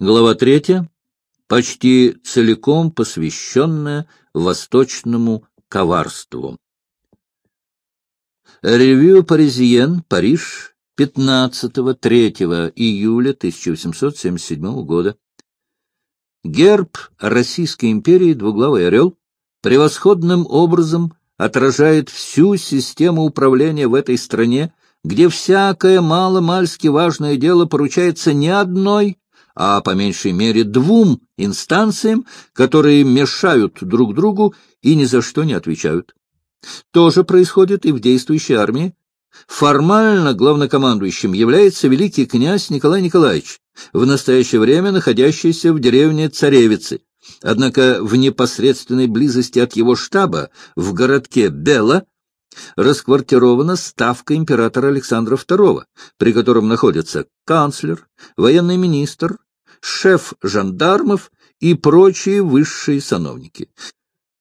Глава третья, почти целиком посвященная восточному коварству. Ревью Паризиен, Париж, 15-3 июля 1877 года. Герб Российской империи «Двуглавый орел» превосходным образом отражает всю систему управления в этой стране, где всякое мало-мальски важное дело поручается не одной, а по меньшей мере двум инстанциям, которые мешают друг другу и ни за что не отвечают. То же происходит и в действующей армии. Формально главнокомандующим является великий князь Николай Николаевич, в настоящее время находящийся в деревне Царевицы. Однако в непосредственной близости от его штаба в городке Бела расквартирована ставка императора Александра II, при котором находятся канцлер, военный министр, шеф жандармов и прочие высшие сановники.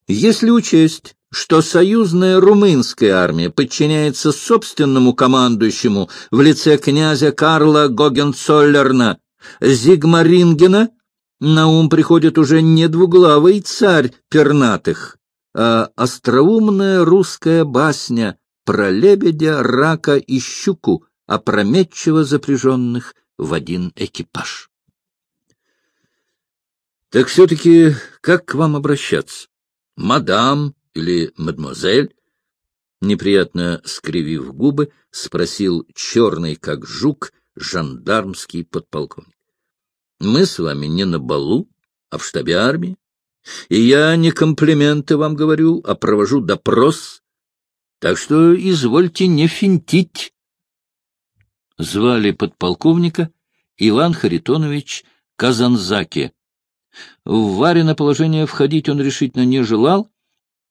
Если учесть, что союзная румынская армия подчиняется собственному командующему в лице князя Карла Гогенцоллерна Зигмарингена, на ум приходит уже не двуглавый царь пернатых, а остроумная русская басня про лебедя, рака и щуку, опрометчиво запряженных в один экипаж. Так все-таки как к вам обращаться? Мадам или мадемуазель? Неприятно скривив губы, спросил черный, как жук, жандармский подполковник. Мы с вами не на балу, а в штабе армии. И я не комплименты вам говорю, а провожу допрос. Так что извольте не финтить. Звали подполковника Иван Харитонович Казанзаки. В Варино положение входить он решительно не желал,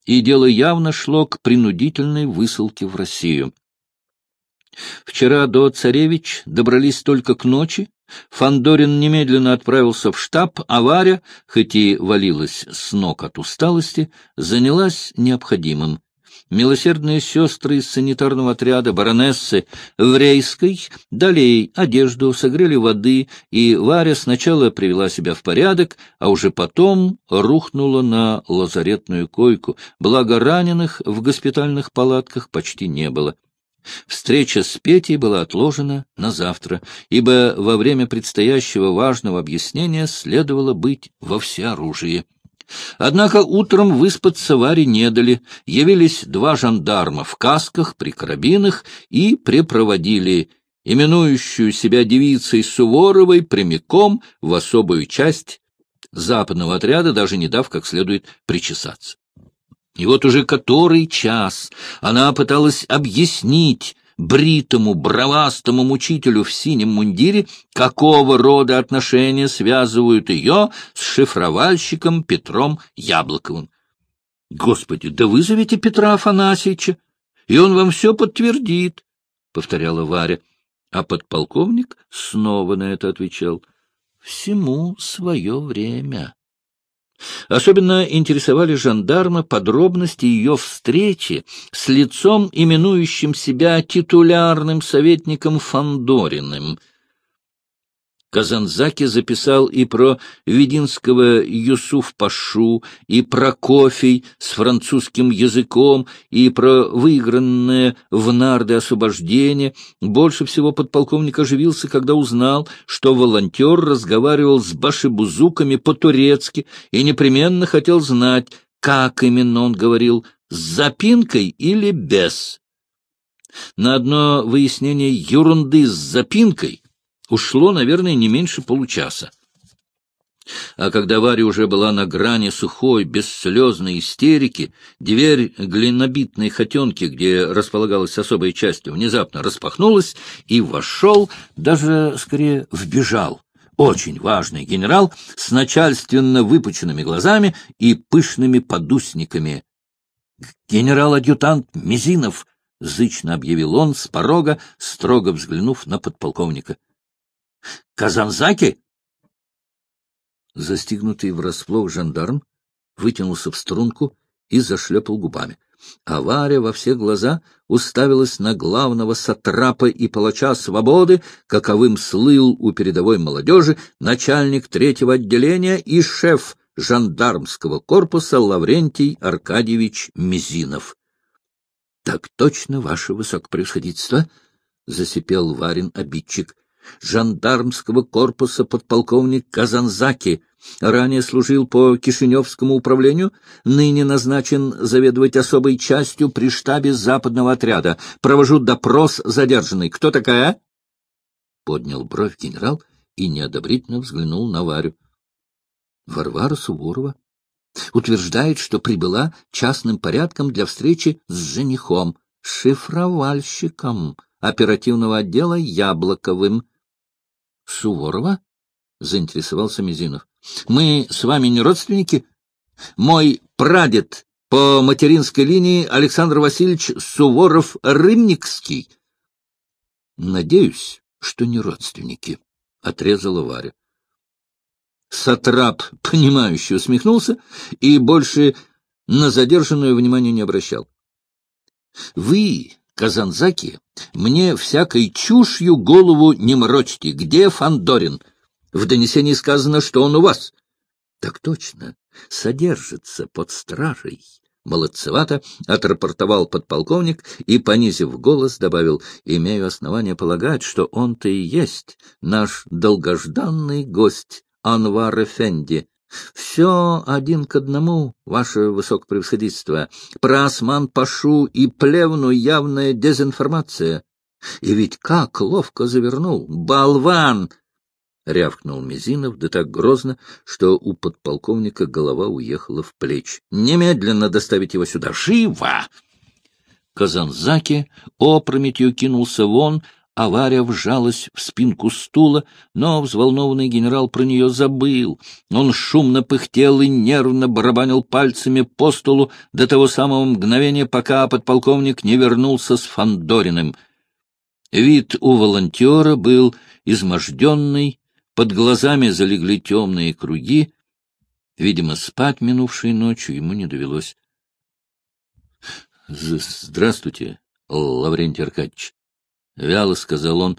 и дело явно шло к принудительной высылке в Россию. Вчера до царевич добрались только к ночи, Фандорин немедленно отправился в штаб, а Варя, хоть и валилась с ног от усталости, занялась необходимым. Милосердные сестры из санитарного отряда баронессы Врейской дали ей одежду, согрели воды, и Варя сначала привела себя в порядок, а уже потом рухнула на лазаретную койку, благо раненых в госпитальных палатках почти не было. Встреча с Петей была отложена на завтра, ибо во время предстоящего важного объяснения следовало быть во всеоружии. Однако утром выспаться Варе не дали. Явились два жандарма в касках, при карабинах и припроводили именующую себя девицей Суворовой прямиком в особую часть западного отряда, даже не дав как следует причесаться. И вот уже который час она пыталась объяснить бритому, бравастому мучителю в синем мундире, какого рода отношения связывают ее с шифровальщиком Петром Яблоковым. — Господи, да вызовите Петра Афанасьевича, и он вам все подтвердит, — повторяла Варя. А подполковник снова на это отвечал. — Всему свое время. Особенно интересовали жандарма подробности ее встречи с лицом, именующим себя титулярным советником Фандориным — Казанзаки записал и про Вединского Юсуф-Пашу, и про кофей с французским языком, и про выигранное в нарды освобождение. Больше всего подполковник оживился, когда узнал, что волонтер разговаривал с башибузуками по-турецки и непременно хотел знать, как именно он говорил, с запинкой или без. На одно выяснение ерунды с запинкой ушло, наверное, не меньше получаса. А когда Варя уже была на грани сухой, бесслезной истерики, дверь глинобитной хотенки, где располагалась особая часть, внезапно распахнулась, и вошел, даже скорее вбежал, очень важный генерал с начальственно выпученными глазами и пышными подусниками. «Генерал-адъютант Мизинов!» — зычно объявил он с порога, строго взглянув на подполковника. Казанзаки? Застигнутый врасплох жандарм вытянулся в струнку и зашлепал губами. а Варя во все глаза уставилась на главного сатрапа и палача свободы, каковым слыл у передовой молодежи начальник третьего отделения и шеф жандармского корпуса Лаврентий Аркадьевич Мизинов. — Так точно, ваше высокопревосходительство, — засипел Варин обидчик жандармского корпуса подполковник Казанзаки, ранее служил по Кишиневскому управлению, ныне назначен заведовать особой частью при штабе западного отряда. Провожу допрос задержанной. Кто такая? Поднял бровь генерал и неодобрительно взглянул на Варю. Варвара Суворова утверждает, что прибыла частным порядком для встречи с женихом, шифровальщиком оперативного отдела Яблоковым, — Суворова? — заинтересовался Мизинов. — Мы с вами не родственники? Мой прадед по материнской линии Александр Васильевич Суворов-Рымникский. — Надеюсь, что не родственники, — отрезала Варя. Сатрап, понимающе усмехнулся и больше на задержанную внимание не обращал. — Вы, Казанзаки, мне всякой чушью голову не морочьте. Где Фандорин? В донесении сказано, что он у вас. Так точно, содержится под стражей. Молодцевато отрапортовал подполковник и, понизив голос, добавил, «Имею основание полагать, что он-то и есть наш долгожданный гость Анвар Эфенди, все один к одному, ваше высокопревосходительство. Про Осман Пашу и Плевну явная дезинформация. И ведь как ловко завернул! Болван! — рявкнул Мизинов, да так грозно, что у подполковника голова уехала в плечи. — Немедленно доставить его сюда! Живо! Казанзаки опрометью кинулся вон, Авария вжалась в спинку стула, но взволнованный генерал про нее забыл. Он шумно пыхтел и нервно барабанил пальцами по столу до того самого мгновения, пока подполковник не вернулся с Фандориным. Вид у волонтера был изможденный, под глазами залегли темные круги. Видимо, спать минувшей ночью ему не довелось. — Здравствуйте, Лаврентий Аркадьевич. — вяло сказал он,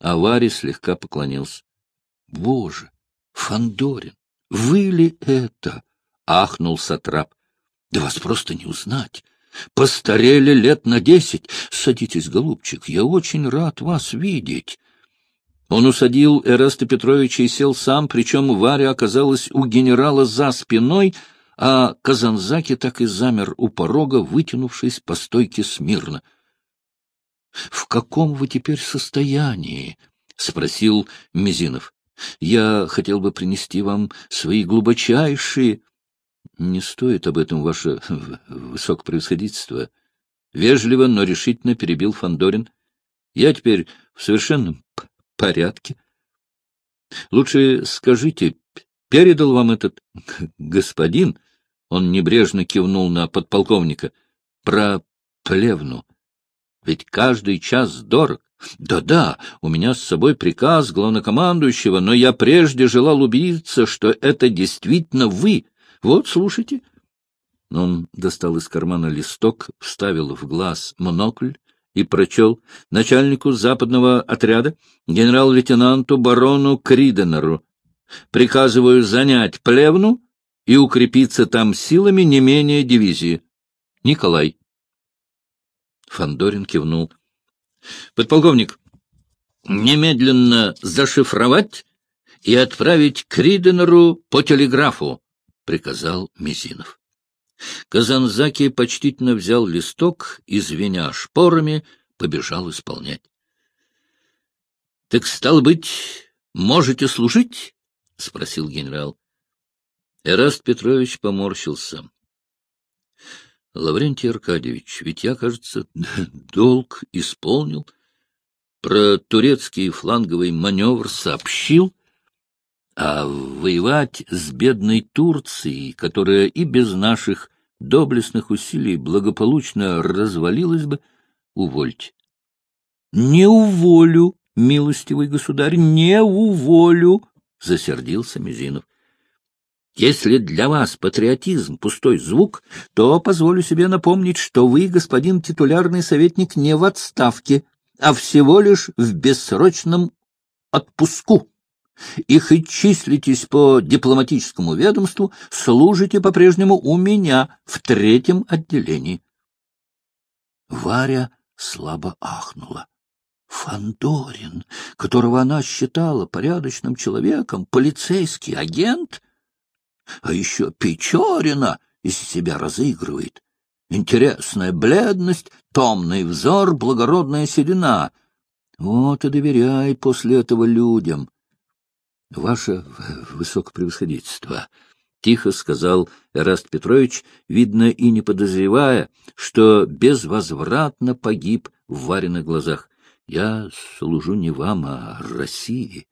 а Варе слегка поклонился. — Боже, Фандорин, вы ли это? — ахнул Сатрап. — Да вас просто не узнать. Постарели лет на десять. Садитесь, голубчик, я очень рад вас видеть. Он усадил Эраста Петровича и сел сам, причем Варя оказалась у генерала за спиной, а Казанзаки так и замер у порога, вытянувшись по стойке смирно. — в каком вы теперь состоянии? — спросил Мизинов. — Я хотел бы принести вам свои глубочайшие... — Не стоит об этом, ваше высокопревосходительство. Вежливо, но решительно перебил Фандорин. Я теперь в совершенном порядке. Лучше скажите, передал вам этот господин, он небрежно кивнул на подполковника, про плевну. Ведь каждый час дорог. Да-да, у меня с собой приказ главнокомандующего, но я прежде желал убедиться, что это действительно вы. Вот, слушайте. Он достал из кармана листок, вставил в глаз монокль и прочел начальнику западного отряда, генерал-лейтенанту барону Криденеру. Приказываю занять Плевну и укрепиться там силами не менее дивизии. Николай. Фандорин кивнул. — Подполковник, немедленно зашифровать и отправить к Риденеру по телеграфу, — приказал Мизинов. Казанзаки почтительно взял листок и, звеня шпорами, побежал исполнять. — Так, стало быть, можете служить? — спросил генерал. Эраст Петрович поморщился. Лаврентий Аркадьевич, ведь я, кажется, долг исполнил, про турецкий фланговый маневр сообщил, а воевать с бедной Турцией, которая и без наших доблестных усилий благополучно развалилась бы, увольте. — Не уволю, милостивый государь, не уволю, — засердился Мизинов. Если для вас патриотизм — пустой звук, то позволю себе напомнить, что вы, господин титулярный советник, не в отставке, а всего лишь в бессрочном отпуску. И хоть числитесь по дипломатическому ведомству, служите по-прежнему у меня в третьем отделении. Варя слабо ахнула. Фандорин, которого она считала порядочным человеком, полицейский агент, а еще Печорина из себя разыгрывает. Интересная бледность, томный взор, благородная седина. Вот и доверяй после этого людям. Ваше высокопревосходительство, — тихо сказал Эраст Петрович, видно и не подозревая, что безвозвратно погиб в Вариных глазах. Я служу не вам, а России.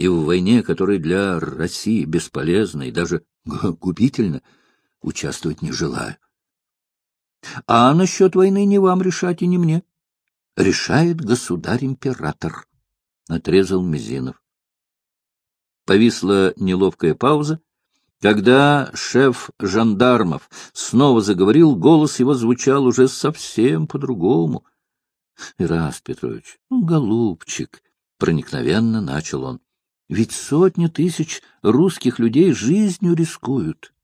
И в войне, которая для России бесполезна и даже губительна, участвовать не желаю. А насчет войны не вам решать и не мне. Решает государь-император, — отрезал Мизинов. Повисла неловкая пауза. Когда шеф жандармов снова заговорил, голос его звучал уже совсем по-другому. — Ираст Петрович, ну, голубчик, — проникновенно начал он, — ведь сотни тысяч русских людей жизнью рискуют.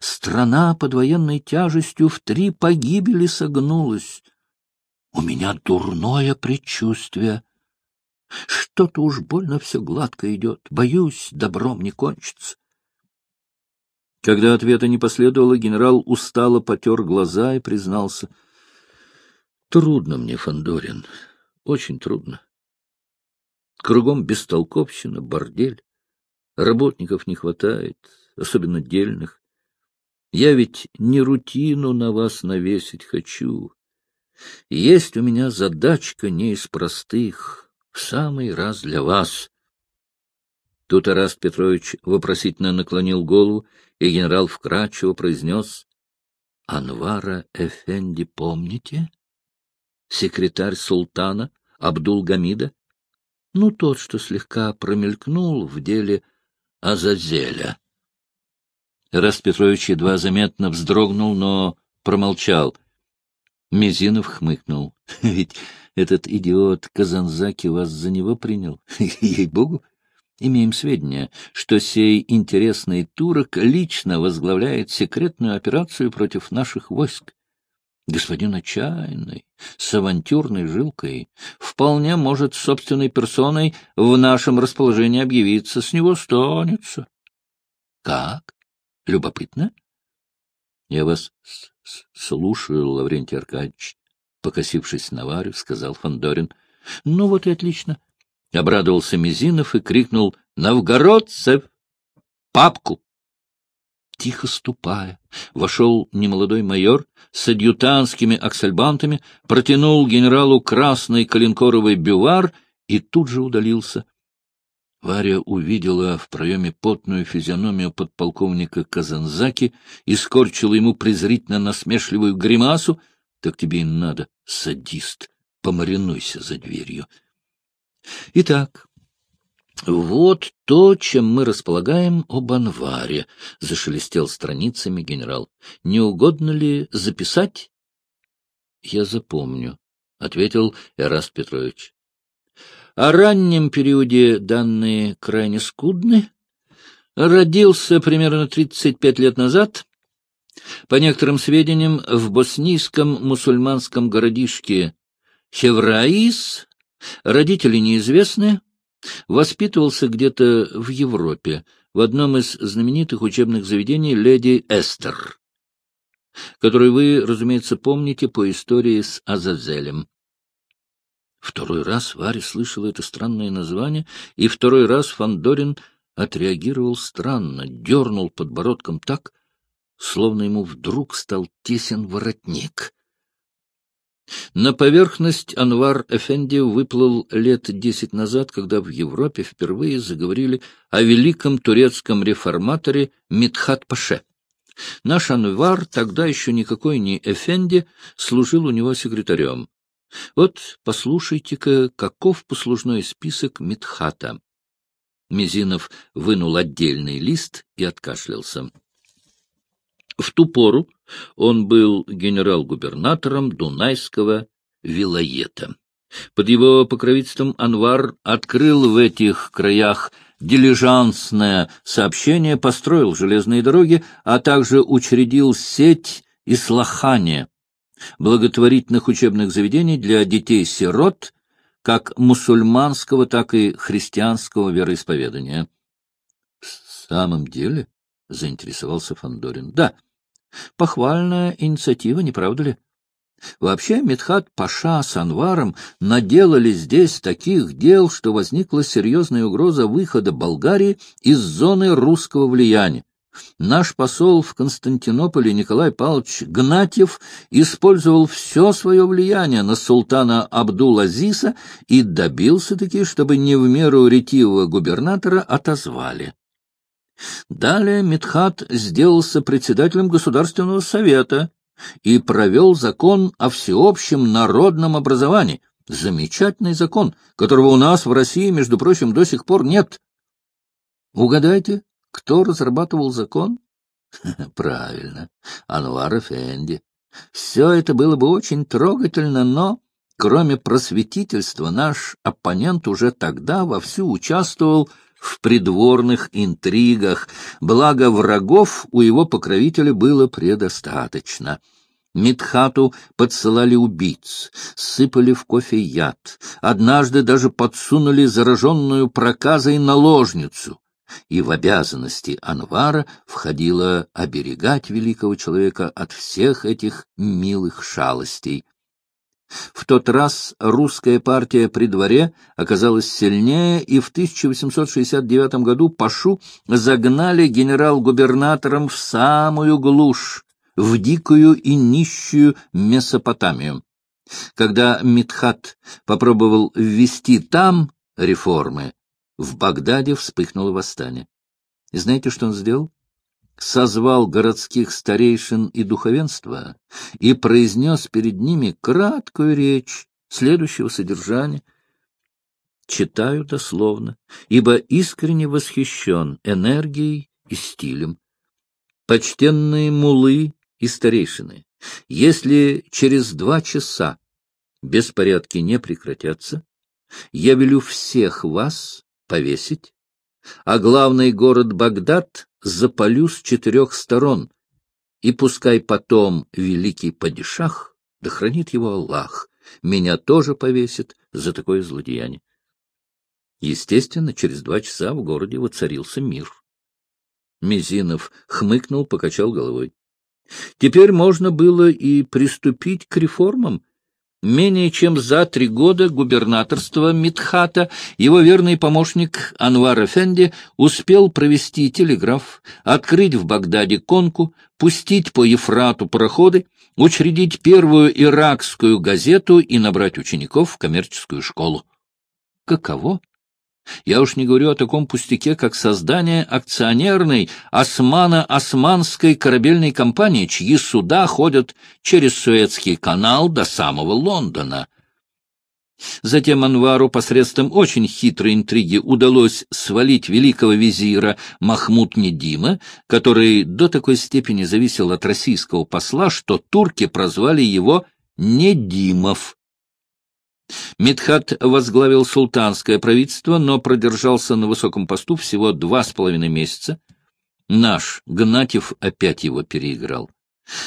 Страна под военной тяжестью в три погибели согнулась. У меня дурное предчувствие. Что-то уж больно все гладко идет. Боюсь, добром не кончится. Когда ответа не последовало, генерал устало потер глаза и признался — Трудно мне, Фандорин, очень трудно. Кругом бестолковщина, бордель. Работников не хватает, особенно дельных. Я ведь не рутину на вас навесить хочу. Есть у меня задачка не из простых, в самый раз для вас. Тут Араст Петрович вопросительно наклонил голову, и генерал вкрадчиво произнес — Анвара Эфенди помните? секретарь султана Абдул-Гамида, ну, тот, что слегка промелькнул в деле Азазеля. Раст Петрович едва заметно вздрогнул, но промолчал. Мизинов хмыкнул. — Ведь этот идиот Казанзаки вас за него принял. Ей-богу! Имеем сведения, что сей интересный турок лично возглавляет секретную операцию против наших войск. Господин отчаянный, с авантюрной жилкой, вполне может собственной персоной в нашем расположении объявиться, с него станется. Как? Любопытно? Я вас слушаю, Лаврентий Аркадьевич, покосившись на Варю, сказал Фандорин. Ну вот и отлично. Обрадовался Мизинов и крикнул «Новгородцев! Папку!» Тихо ступая, вошел немолодой майор с адъютантскими аксельбантами, протянул генералу красный коленкоровый бювар и тут же удалился. Варя увидела в проеме потную физиономию подполковника Казанзаки и скорчила ему презрительно насмешливую гримасу. — Так тебе и надо, садист, помаринуйся за дверью. Итак, вот то, чем мы располагаем об Анваре, — зашелестел страницами генерал. — Не угодно ли записать? — Я запомню, — ответил Эраст Петрович. — О раннем периоде данные крайне скудны. Родился примерно 35 лет назад. По некоторым сведениям, в боснийском мусульманском городишке Хевраис родители неизвестны, Воспитывался где-то в Европе, в одном из знаменитых учебных заведений леди Эстер, которую вы, разумеется, помните по истории с Азазелем. Второй раз Варя слышала это странное название, и второй раз Фандорин отреагировал странно, дернул подбородком так, словно ему вдруг стал тесен воротник. На поверхность Анвар Эфенди выплыл лет десять назад, когда в Европе впервые заговорили о великом турецком реформаторе Митхат-Паше. Наш Анвар, тогда еще никакой не Эфенди, служил у него секретарем. Вот послушайте-ка, каков послужной список Митхата. Мизинов вынул отдельный лист и откашлялся. В ту пору он был генерал-губернатором Дунайского вилоета. Под его покровительством Анвар открыл в этих краях дилижансное сообщение, построил железные дороги, а также учредил сеть ислахания, благотворительных учебных заведений для детей-сирот, как мусульманского, так и христианского вероисповедания. — В самом деле? — заинтересовался Фандорин. Да, похвальная инициатива, не правда ли? Вообще, Медхат Паша с Анваром наделали здесь таких дел, что возникла серьезная угроза выхода Болгарии из зоны русского влияния. Наш посол в Константинополе Николай Павлович Гнатьев использовал все свое влияние на султана Абдул-Азиса и добился-таки, чтобы не в меру ретивого губернатора отозвали. Далее Митхат сделался председателем Государственного совета и провел закон о всеобщем народном образовании. Замечательный закон, которого у нас в России, между прочим, до сих пор нет. Угадайте, кто разрабатывал закон? Правильно, Анвар Эфенди. Все это было бы очень трогательно, но, кроме просветительства, наш оппонент уже тогда вовсю участвовал в придворных интригах, благо врагов у его покровителя было предостаточно. Митхату подсылали убийц, сыпали в кофе яд, однажды даже подсунули зараженную проказой наложницу и в обязанности Анвара входило оберегать великого человека от всех этих милых шалостей. В тот раз русская партия при дворе оказалась сильнее, и в 1869 году Пашу загнали генерал-губернатором в самую глушь, в дикую и нищую Месопотамию. Когда Митхат попробовал ввести там реформы, в Багдаде вспыхнуло восстание. И знаете, что он сделал? Созвал городских старейшин и духовенства и произнес перед ними краткую речь следующего содержания. Читаю дословно, ибо искренне восхищен энергией и стилем. Почтенные мулы и старейшины, если через два часа беспорядки не прекратятся, я велю всех вас повесить, а главный город Багдад запалю с четырех сторон, и пускай потом великий падишах, да хранит его Аллах, меня тоже повесит за такое злодеяние. Естественно, через два часа в городе воцарился мир. Мизинов хмыкнул, покачал головой. Теперь можно было и приступить к реформам, Менее чем за три года губернаторства Митхата его верный помощник Анвар Эфенди успел провести телеграф, открыть в Багдаде конку, пустить по Ефрату пароходы, учредить первую иракскую газету и набрать учеников в коммерческую школу. Каково? Я уж не говорю о таком пустяке, как создание акционерной османо-османской корабельной компании, чьи суда ходят через Суэцкий канал до самого Лондона. Затем Анвару посредством очень хитрой интриги удалось свалить великого визира Махмуд Недима, который до такой степени зависел от российского посла, что турки прозвали его Недимов. Мидхат возглавил султанское правительство, но продержался на высоком посту всего два с половиной месяца. Наш Гнатьев опять его переиграл.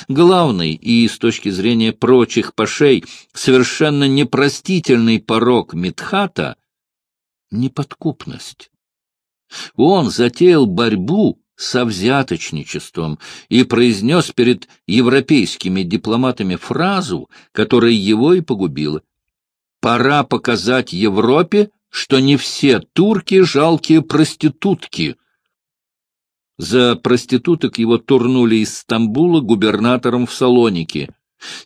Главный и, с точки зрения прочих пашей, совершенно непростительный порог Мидхата — неподкупность. Он затеял борьбу со взяточничеством и произнес перед европейскими дипломатами фразу, которая его и погубила — Пора показать Европе, что не все турки — жалкие проститутки. За проституток его турнули из Стамбула губернатором в Салоники.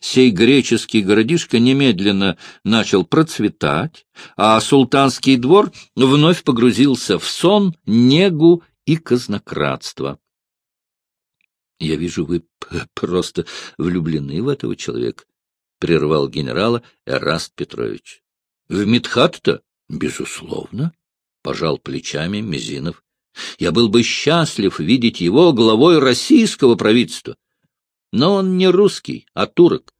Сей греческий городишко немедленно начал процветать, а султанский двор вновь погрузился в сон, негу и казнократство. Я вижу, вы просто влюблены в этого человека. — прервал генерала Эраст Петрович. — В Митхат-то? Безусловно. — пожал плечами Мизинов. — Я был бы счастлив видеть его главой российского правительства. Но он не русский, а турок.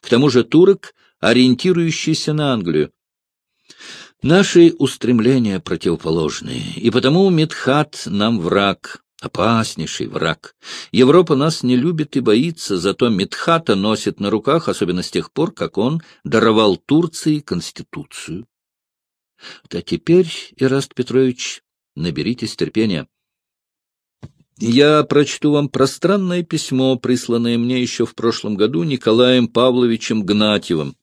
К тому же турок, ориентирующийся на Англию. Наши устремления противоположные, и потому Мидхат нам враг, опаснейший враг. Европа нас не любит и боится, зато Мидхата носит на руках, особенно с тех пор, как он даровал Турции Конституцию. Да теперь, Ираст Петрович, наберитесь терпения. Я прочту вам пространное письмо, присланное мне еще в прошлом году Николаем Павловичем Гнатьевым.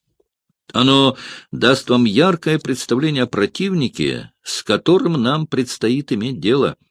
Оно даст вам яркое представление о противнике, с которым нам предстоит иметь дело —